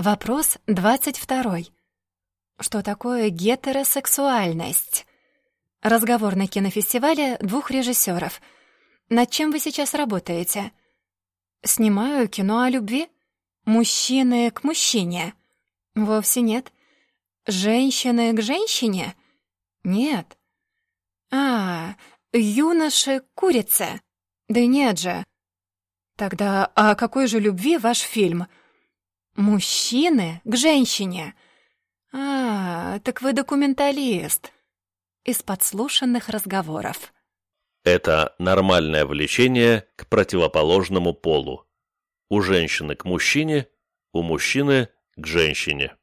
Вопрос двадцать второй. Что такое гетеросексуальность? Разговор на кинофестивале двух режиссеров. Над чем вы сейчас работаете? Снимаю кино о любви. Мужчины к мужчине. Вовсе нет. Женщины к женщине? Нет. А, юноши к курице? Да нет же. Тогда о какой же любви ваш фильм? Мужчины к женщине. А, так вы документалист. Из подслушанных разговоров. Это нормальное влечение к противоположному полу. У женщины к мужчине, у мужчины к женщине.